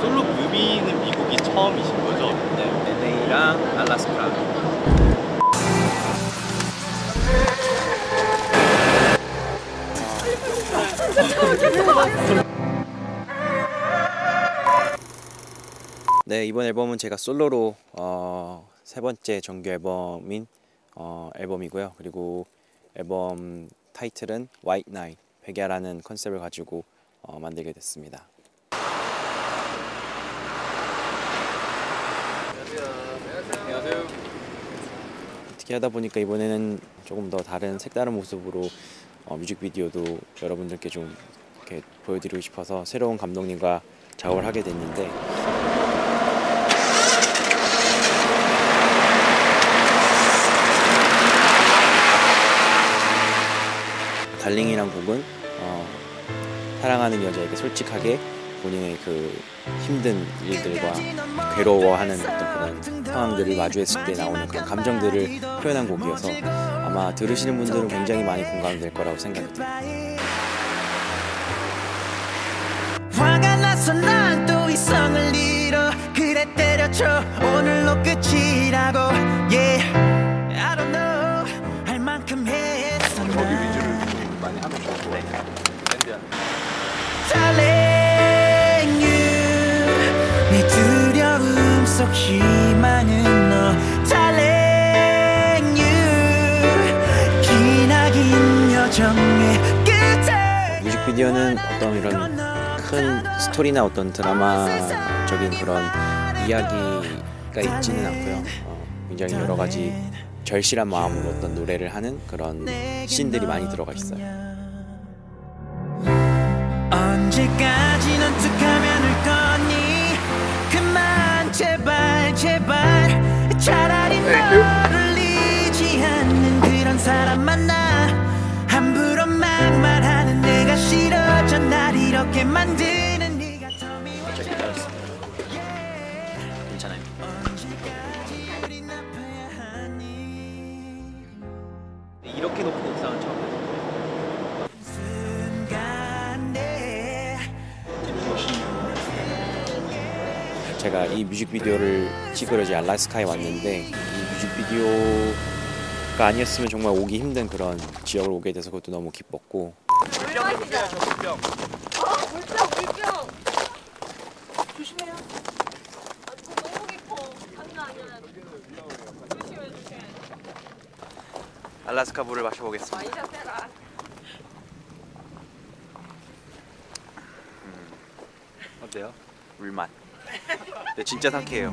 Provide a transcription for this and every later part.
솔로 뮤비는 미국이 처음이신 거죠? 네, LA랑 알라스카. 네 이번 앨범은 제가 솔로로 어, 세 번째 정규 앨범인 어, 앨범이고요. 그리고 앨범 타이틀은 White Night 백야라는 컨셉을 가지고 어, 만들게 됐습니다. 어떻게 하다 보니까 이번에는 조금 더 다른 색다른 모습으로 어, 뮤직비디오도 여러분들께 좀 이렇게 보여드리고 싶어서 새로운 감독님과 작업을 하게 됐는데. 달링이란 곡은 어, 사랑하는 여자에게 솔직하게 본인의 그 힘든 일들과 괴로워하는 어떤 그런 상황들을 마주했을 때 나오는 그런 감정들을 표현한 곡이어서 아마 들으시는 분들은 굉장히 많이 공감될 거라고 생각이 듭니다. 이성을 잃어 오늘로 끝이라고 두려움 속 희망은 너 Telling you 기나긴 여정의 끝에 뮤직비디오는 어떤 이런 큰 스토리나 어떤 드라마적인 그런 이야기가 있지는 않고요. 어, 굉장히 여러 가지 절실한 마음으로 어떤 노래를 하는 그런 씬들이 많이 들어가 있어요. 언제까지 넌 만드는 네가 더 미워 괜찮아요. 언제까지 우린 아파야 하니? 이렇게 높은 옥상은 처음 제가 이 뮤직비디오를 찍으러 이제 알라스카에 왔는데 이 뮤직비디오가 아니었으면 정말 오기 힘든 그런 지역을 오게 돼서 그것도 너무 기뻤고 물병. 조심해요. 아 이거 너무 깊어. 장난 아니야. 조심해 조심해. 알라스카 물을 마셔보겠습니다. 많이 잡혀라. 어때요? 물맛. 네, 진짜 상쾌해요.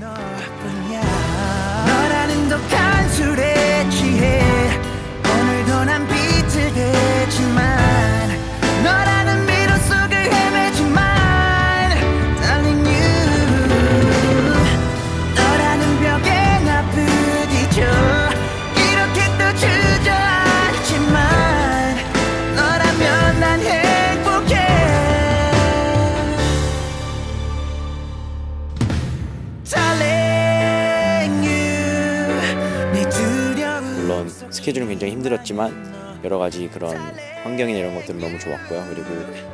스케줄은 굉장히 힘들었지만 여러 가지 그런 환경이나 이런 것들은 너무 좋았고요. 그리고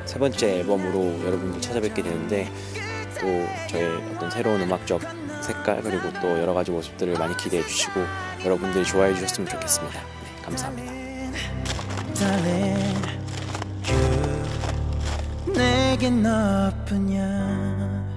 세 번째 앨범으로 여러분들 찾아뵙게 되는데 또 저의 어떤 새로운 음악적 색깔 그리고 또 여러 가지 모습들을 많이 기대해 주시고 여러분들이 좋아해 주셨으면 좋겠습니다. 네, 감사합니다. You 내겐 너뿐이야